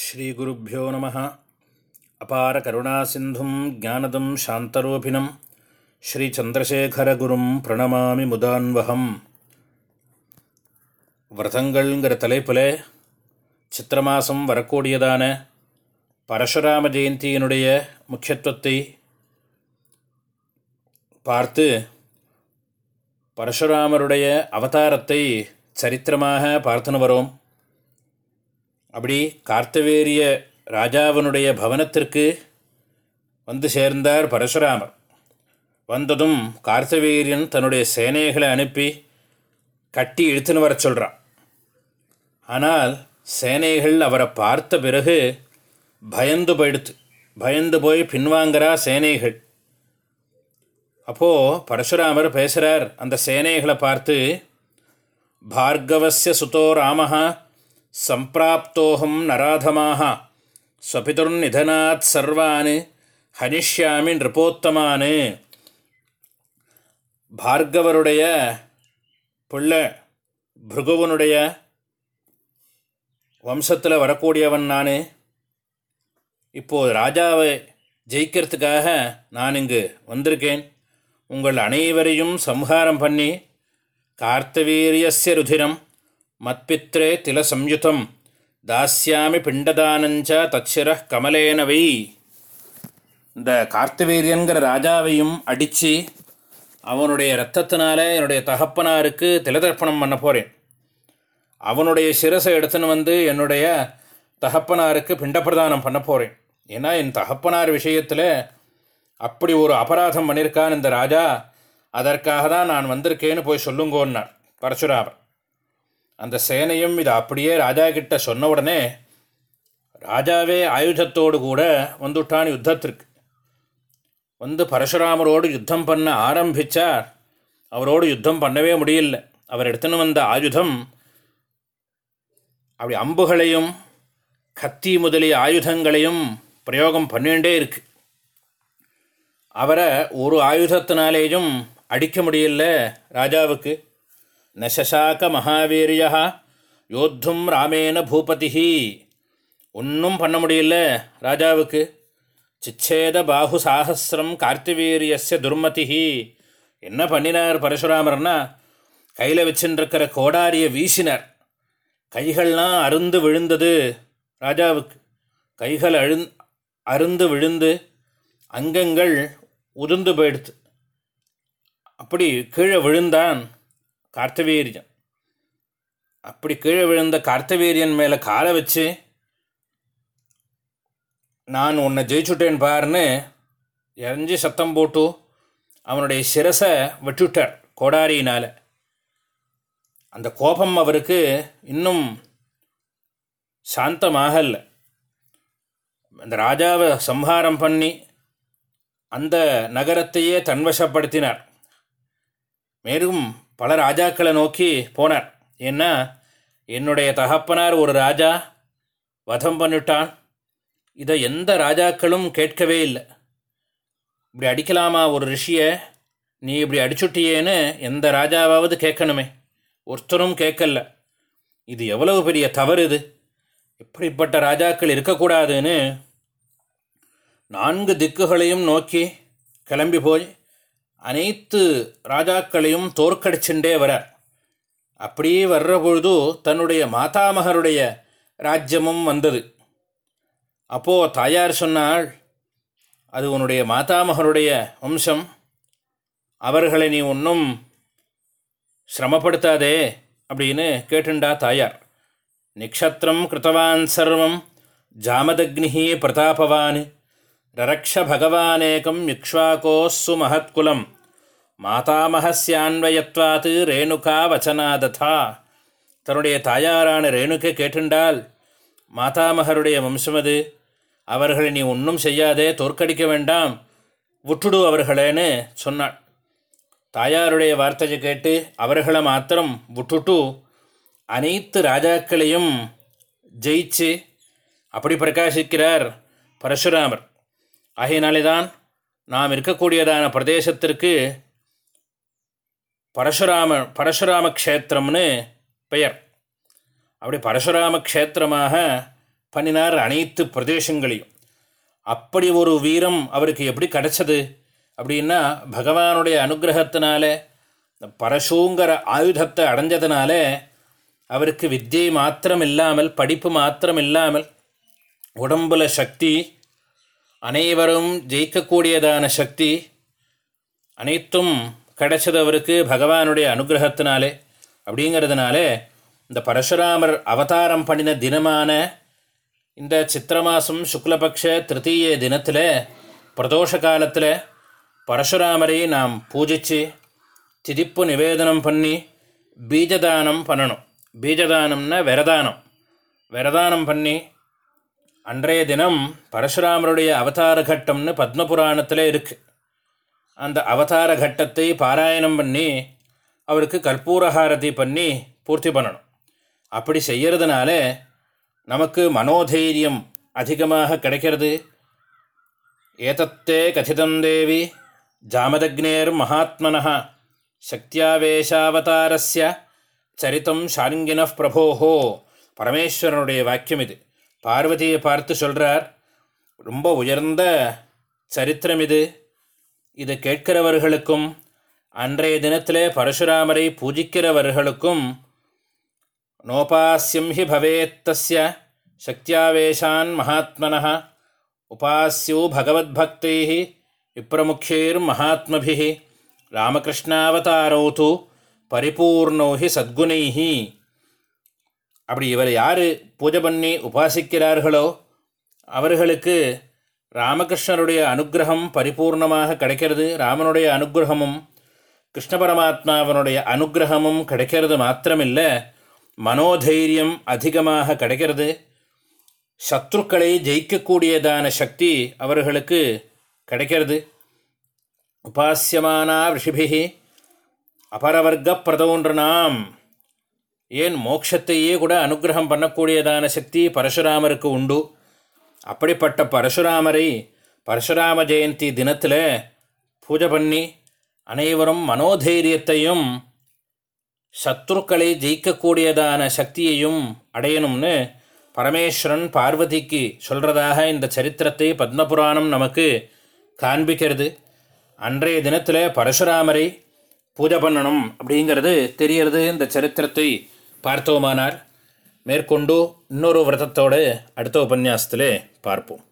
ஸ்ரீகுருப்போ நம. அபார கருணா சிந்தும் ஜானதம் சாந்தரூபிணம். ஸ்ரீச்சந்திரசேகரகுரும் பிரணமாமி முதான்வகம். விரதங்கள்ங்கிற தலைப்பில் சித்திர மாதம் வரக்கூடியதான பரசுராம ஜெயந்தியினுடைய முக்கியத்துவத்தை பார்த்து பரசுராமருடைய அவதாரத்தை சரித்திரமாக பார்த்துன்னு வரோம். அப்படி கார்த்தவேரிய ராஜாவினுடைய பவனத்திற்கு வந்து சேர்ந்தார் பரசுராமர். வந்ததும் கார்த்தவீரியன் தன்னுடைய சேனைகளை அனுப்பி கட்டி இழுத்துன்னு வர சொல்கிறான் ஆனால் சேனைகள் அவரை பார்த்த பிறகு பயந்து போயிடுத்து. பயந்து போய் பின்வாங்கிறா சேனைகள். அப்போது பரசுராமர் பேசுகிறார் அந்த சேனைகளை பார்த்து பார்கவசிய சுதோ ராமஹா சம்பிராப்தோஹம் நராதமாக ஸ்வபிதுர்நிதனாத் சர்வான் ஹனிஷ்யாமி நிருபோத்தமானு பார்கவருடைய புள்ள பிருகுவனுடைய வம்சத்தில் வரக்கூடியவன் நான் இப்போது ராஜாவை ஜெயிக்கிறதுக்காக நான் இங்கு வந்திருக்கேன் உங்கள் அனைவரையும் சம்ஹாரம் பண்ணி கார்த்தவீரியஸ்ய ருதிரம் மத்பித்ரே தில சம்யுதம் தாஸ்யாமி பிண்டதானஞ்ச தச்சிர கமலேனவை இந்த கார்த்தவீரியங்கிற ராஜாவையும் அடித்து அவனுடைய இரத்தத்தினால என்னுடைய தகப்பனாருக்கு திலதர்ப்பணம் பண்ண போகிறேன் அவனுடைய சிரசை எடுத்துன்னு வந்து என்னுடைய தகப்பனாருக்கு பிண்டப்பிரதானம் பண்ண போகிறேன் ஏன்னா என் தகப்பனார் விஷயத்தில் அப்படி ஒரு அபராதம் பண்ணியிருக்கான் இந்த ராஜா. அதற்காக தான் நான் வந்திருக்கேன்னு போய் சொல்லுங்கோன்னார் பரசுராமன் அந்த சேனையும் இதை அப்படியே ராஜா கிட்ட சொன்ன உடனே ராஜாவே ஆயுதத்தோடு கூட வந்துட்டான் யுத்தத்திற்கு. வந்து பரசுராமரோடு யுத்தம் பண்ண ஆரம்பித்தார் அவரோடு யுத்தம் பண்ணவே முடியல. அவர் எடுத்துன்னு வந்த ஆயுதம் அப்படி அம்புகளையும் கத்தி முதலிய ஆயுதங்களையும் பிரயோகம் பண்ணிகிட்டே இருக்கு. அவரை ஒரு ஆயுதத்தினாலேயும் அடிக்க முடியல ராஜாவுக்கு. நசசாக்க மகாவீரியா யோத்தும் ராமேன பூபதி ஒன்றும் பண்ண முடியல ராஜாவுக்கு. சிச்சேத பாகு சாகசிரம் கார்த்திவீரியஸ்ய துர்மதி என்ன பண்ணினார் பரசுராமர்னா கையில் வச்சுருக்கிற கோடாரியை வீசினார். கைகள்லாம் அருந்து விழுந்தது ராஜாவுக்கு. கைகள் அழு அருந்து விழுந்து அங்கங்கள் உதிர்ந்து போயிடுத்து. அப்படி கீழே விழுந்தான் கார்த்தவீரியன் அப்படி கீழே விழுந்த கார்த்தவீரியன் மேலே காலை வச்சு நான் உன்னை ஜெயிச்சுட்டேன் பாருன்னு எரிஞ்சு சத்தம் போட்டு அவனுடைய சிரசை வெட்டுட்டார் கோடாரியினால். அந்த கோபம் அவருக்கு இன்னும் சாந்தமாகல. அந்த ராஜாவை சம்ஹாரம் பண்ணி அந்த நகரத்தையே தன்வசப்படுத்தினார். மேலும் பல ராஜாக்களை நோக்கி போனார். ஏன்னா என்னுடைய தகப்பனார் ஒரு ராஜா வதம் பண்ணிட்டான். இதை எந்த ராஜாக்களும் கேட்கவே இல்லை. இப்படி அடிக்கலாமா ஒரு ரிஷியை? நீ இப்படி அடிச்சுட்டியேன்னு எந்த ராஜாவாவது கேட்கணுமே. ஒருத்தரும் கேட்கல. இது எவ்வளவு பெரிய தவறு இது? இப்படிப்பட்ட ராஜாக்கள் இருக்கக்கூடாதுன்னு நான்கு திக்குகளையும் நோக்கி கிளம்பி போய் அனைத்து ராஜாக்களையும் தோற்கடிச்சுட்டே வரார் அப்படியே வர்ற பொழுது தன்னுடைய மாதாமகருடைய ராஜ்யமும் வந்தது. அப்போது தாயார் சொன்னாள் அது உன்னுடைய மாதாமகருடைய வம்சம். அவர்களை நீ ஒன்றும் சிரமப்படுத்தாதே அப்படின்னு கேட்டுண்டா தாயார். நிக்ஷத்திரம் கிருத்தவான் சர்வம் ஜாமதக்னிஹி பிரதாபவான். ரரக்ஷ பகவானேகம் இக்ஷ்வாகோஸ்ஸு மகத்குலம். மாதாமகஸ்யான்வயத்வாத்து ரேணுகா வச்சனாததா தன்னுடைய தாயாரான ரேணுக்கை கேட்டுண்டால் மாதாமகருடைய வம்சம் அது அவர்களை நீ ஒன்றும் செய்யாதே தோற்கடிக்க வேண்டாம் விட்டுடு அவர்களேன்னு சொன்னாள். தாயாருடைய வார்த்தையை கேட்டு அவர்களை மாத்திரம் விட்டுட்டு அனைத்து ராஜாக்களையும் ஜெயிச்சு அப்படி பிரகாசிக்கிறார் பரசுராமர். ஆகையினாலே தான் நாம் இருக்கக்கூடியதான பிரதேசத்திற்கு பரசுராம பரசுராம க்ஷேத்திரம்னு பெயர். அப்படி பரசுராம க்ஷேத்திரமாக பண்ணினார் அனைத்து பிரதேசங்களையும். அப்படி ஒரு வீரம் அவருக்கு எப்படி கிடைச்சது? அப்படின்னா பகவானுடைய அனுகிரகத்தினால பரசுங்கிற ஆயுதத்தை அடைஞ்சதுனால அவருக்கு வித்தியை மாத்திரம் இல்லாமல் படிப்பு மாத்திரம் இல்லாமல் உடம்புல சக்தி அனைவரும் ஜெயிக்கக்கூடியதான சக்தி அனைத்தும் கிடைச்சது அவருக்கு பகவானுடைய அனுகிரகத்தினாலே அப்படிங்கிறதுனாலே இந்த பரசுராமர் அவதாரம் பண்ணின தினமான இந்த சித்திர மாதம் சுக்லபக்ஷ திருத்தீய தினத்தில் பிரதோஷ காலத்தில் பரசுராமரை நாம் பூஜித்து திதிப்பு நிவேதனம் பண்ணி பீஜதானம் பண்ணணும். பீஜதானம்னா விரதானம். விரதானம் பண்ணி அன்றைய தினம் பரசுராமருடைய அவதார கட்டம்னு பத்மபுராணத்தில் இருக்குது அந்த அவதார கட்டத்தை பாராயணம் பண்ணி அவருக்கு கற்பூரஹாரதி பண்ணி பூர்த்தி பண்ணணும். அப்படி செய்கிறதுனால நமக்கு மனோதைரியம் அதிகமாக கிடைக்கிறது. ஏதத்தே கதிதம் தேவி ஜாமதக்னேர் மகாத்மனா சக்தியாவேஷாவதாரஸ்ய சரித்தம் ஷாருங்கின பிரபோஹோ. பரமேஸ்வரனுடைய வாக்கியம் இது. பார்வதியை பார்த்து சொல்கிறார் ரொம்ப உயர்ந்த சரித்திரம் இது. இதை கேட்கிறவர்களுக்கும் அன்றைய தினத்தில் பரசுராமரை பூஜிக்கிறவர்களுக்கும் நோபாஸ்யம் ஹி பவேத்தஸ்ய சக்தியாவேஷான் மகாத்மனः உபாஸ்யோ பகவத்பக்தை விப்ரமுக்கியைர் மகாத்மபி ராமகிருஷ்ணாவதாரோ தூ பரிபூர்ணோ ஹி சத்குணைஹி அப்படி இவர் யார் பூஜை பண்ணி உபாசிக்கிறார்களோ அவர்களுக்கு ராமகிருஷ்ணருடைய அனுகிரகம் பரிபூர்ணமாக கிடைக்கிறது. ராமனுடைய அனுகிரகமும் கிருஷ்ண பரமாத்மாவனுடைய அனுகிரகமும் கிடைக்கிறது மாத்திரமில்லை. மனோதைரியம் அதிகமாக கிடைக்கிறது. சத்ருக்களை ஜெயிக்கக்கூடியதான சக்தி அவர்களுக்கு கிடைக்கிறது. உபாசியமானா ரிஷிபிகி அபரவர்க்க பிரதோன்றனாம் ஏன் மோட்சத்தையே கூட அனுகிரகம் பண்ணக்கூடியதான சக்தி பரசுராமருக்கு உண்டு. அப்படிப்பட்ட பரசுராமரை பரசுராம ஜெயந்தி தினத்தில் பூஜை பண்ணி அனைவரும் மனோதைரியத்தையும் சத்ருக்களை ஜெயிக்கக்கூடியதான சக்தியையும் அடையணும்னு பரமேஸ்வரன் பார்வதிக்கு சொல்கிறதாக இந்த சரித்திரத்தை பத்மபுராணம் நமக்கு காண்பிக்கிறது. அன்றைய தினத்தில் பரசுராமரை பூஜை பண்ணணும் அப்படிங்கிறது தெரியறது இந்த சரித்திரத்தை பார்த்தோமானார். மேற்கொண்டு இன்னொரு விரதத்தோடு அடுத்த உபன்யாசத்திலே பார்ப்போம்.